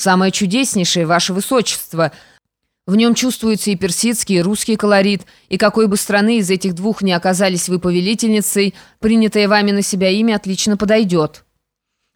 «Самое чудеснейшее, ваше высочество!» В нем чувствуется и персидский, и русский колорит, и какой бы страны из этих двух не оказались вы повелительницей, принятое вами на себя имя отлично подойдет».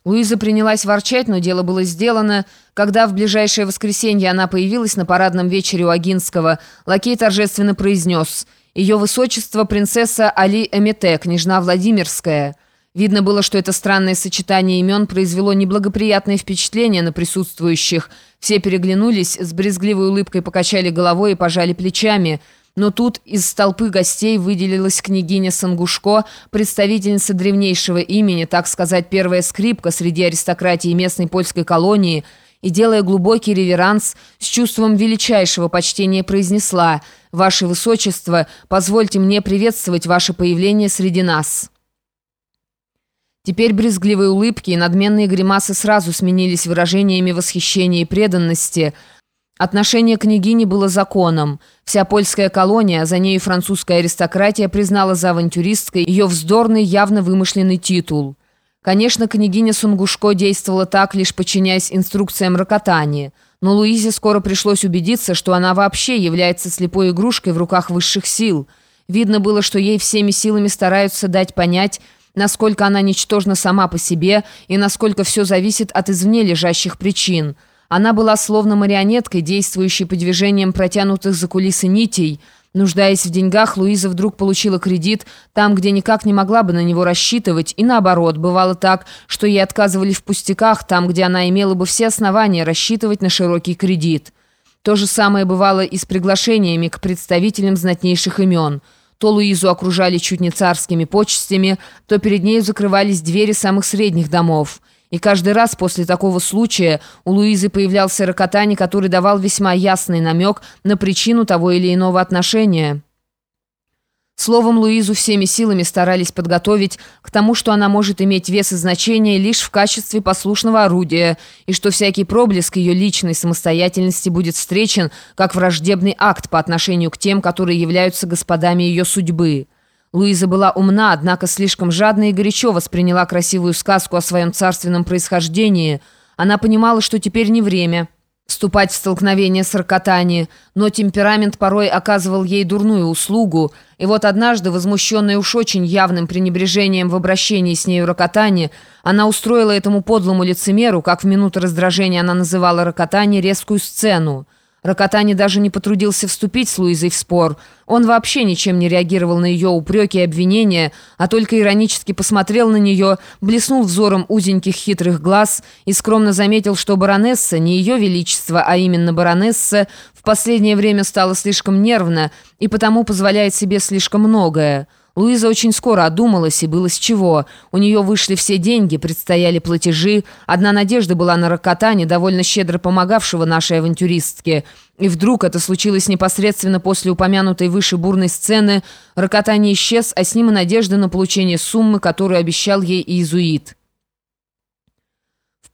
Луиза принялась ворчать, но дело было сделано. Когда в ближайшее воскресенье она появилась на парадном вечере у Агинского, лакей торжественно произнес «Ее высочество принцесса Али Эмете, княжна Владимирская». Видно было, что это странное сочетание имен произвело неблагоприятное впечатление на присутствующих. Все переглянулись, с брезгливой улыбкой покачали головой и пожали плечами – но тут из толпы гостей выделилась княгиня Сангушко, представительница древнейшего имени, так сказать, первая скрипка среди аристократии местной польской колонии, и, делая глубокий реверанс, с чувством величайшего почтения произнесла «Ваше Высочество, позвольте мне приветствовать ваше появление среди нас». Теперь брезгливые улыбки и надменные гримасы сразу сменились выражениями восхищения и преданности – Отношение княгини было законом. Вся польская колония, за ней и французская аристократия признала за авантюристкой ее вздорный, явно вымышленный титул. Конечно, княгиня Сунгушко действовала так, лишь подчиняясь инструкциям Рокотани. Но Луизе скоро пришлось убедиться, что она вообще является слепой игрушкой в руках высших сил. Видно было, что ей всеми силами стараются дать понять, насколько она ничтожна сама по себе и насколько все зависит от извне лежащих причин – она была словно марионеткой, действующей по движениям протянутых за кулисы нитей. Нуждаясь в деньгах, Луиза вдруг получила кредит там, где никак не могла бы на него рассчитывать, и наоборот, бывало так, что ей отказывали в пустяках, там, где она имела бы все основания рассчитывать на широкий кредит. То же самое бывало и с приглашениями к представителям знатнейших имен. То Луизу окружали чуть не царскими почестями, то перед нею закрывались двери самых средних домов – и каждый раз после такого случая у Луизы появлялся Рокотани, который давал весьма ясный намек на причину того или иного отношения. Словом, Луизу всеми силами старались подготовить к тому, что она может иметь вес и значение лишь в качестве послушного орудия, и что всякий проблеск ее личной самостоятельности будет встречен как враждебный акт по отношению к тем, которые являются господами ее судьбы. Луиза была умна, однако слишком жадно и горячо восприняла красивую сказку о своем царственном происхождении. Она понимала, что теперь не время вступать в столкновение с Аркатани, но темперамент порой оказывал ей дурную услугу, и вот однажды, возмущенная уж очень явным пренебрежением в обращении с нею Рокотани, она устроила этому подлому лицемеру, как в минуту раздражения она называла Рокотани, резкую сцену. Рокотани даже не потрудился вступить с Луизой в спор. Он вообще ничем не реагировал на ее упреки и обвинения, а только иронически посмотрел на нее, блеснул взором узеньких хитрых глаз и скромно заметил, что баронесса, не ее величество, а именно баронесса, в последнее время стала слишком нервна и потому позволяет себе слишком многое. Луиза очень скоро одумалась, и было с чего. У нее вышли все деньги, предстояли платежи. Одна надежда была на Рокотане, довольно щедро помогавшего нашей авантюристке. И вдруг это случилось непосредственно после упомянутой выше бурной сцены. Рокотане исчез, а с ним и надежда на получение суммы, которую обещал ей иезуит.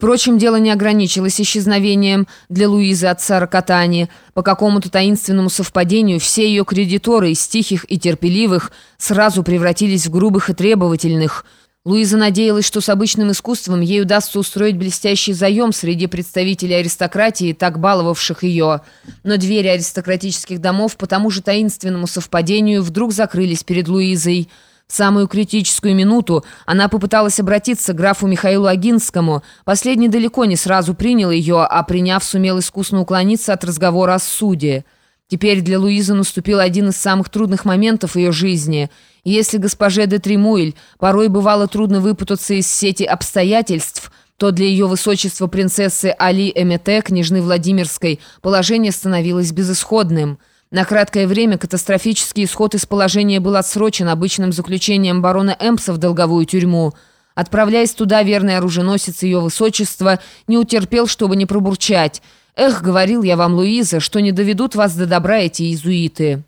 Впрочем, дело не ограничилось исчезновением для Луизы отца Рокотани. По какому-то таинственному совпадению все ее кредиторы из тихих и терпеливых сразу превратились в грубых и требовательных. Луиза надеялась, что с обычным искусством ей удастся устроить блестящий заем среди представителей аристократии, так баловавших ее. Но двери аристократических домов по тому же таинственному совпадению вдруг закрылись перед Луизой – в самую критическую минуту она попыталась обратиться к графу Михаилу Агинскому. Последний далеко не сразу принял ее, а приняв, сумел искусно уклониться от разговора о суде. Теперь для Луизы наступил один из самых трудных моментов ее жизни. если госпоже де Тремуэль порой бывало трудно выпутаться из сети обстоятельств, то для ее высочества принцессы Али Эмете, княжны Владимирской, положение становилось безысходным – на краткое время катастрофический исход из положения был отсрочен обычным заключением барона Эмпса в долговую тюрьму. Отправляясь туда, верный оруженосец ее высочества не утерпел, чтобы не пробурчать. «Эх, говорил я вам, Луиза, что не доведут вас до добра эти иезуиты».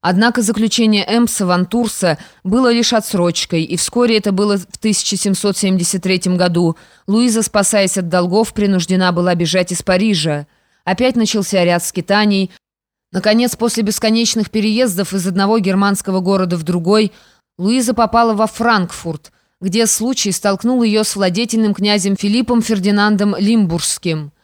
Однако заключение Эмпса Вантурса было лишь отсрочкой, и вскоре это было в 1773 году. Луиза, спасаясь от долгов, принуждена была бежать из Парижа. Опять начался ряд скитаний. Наконец, после бесконечных переездов из одного германского города в другой, Луиза попала во Франкфурт. где случай столкнул ее с владетельным князем Филиппом Фердинандом Лимбургским.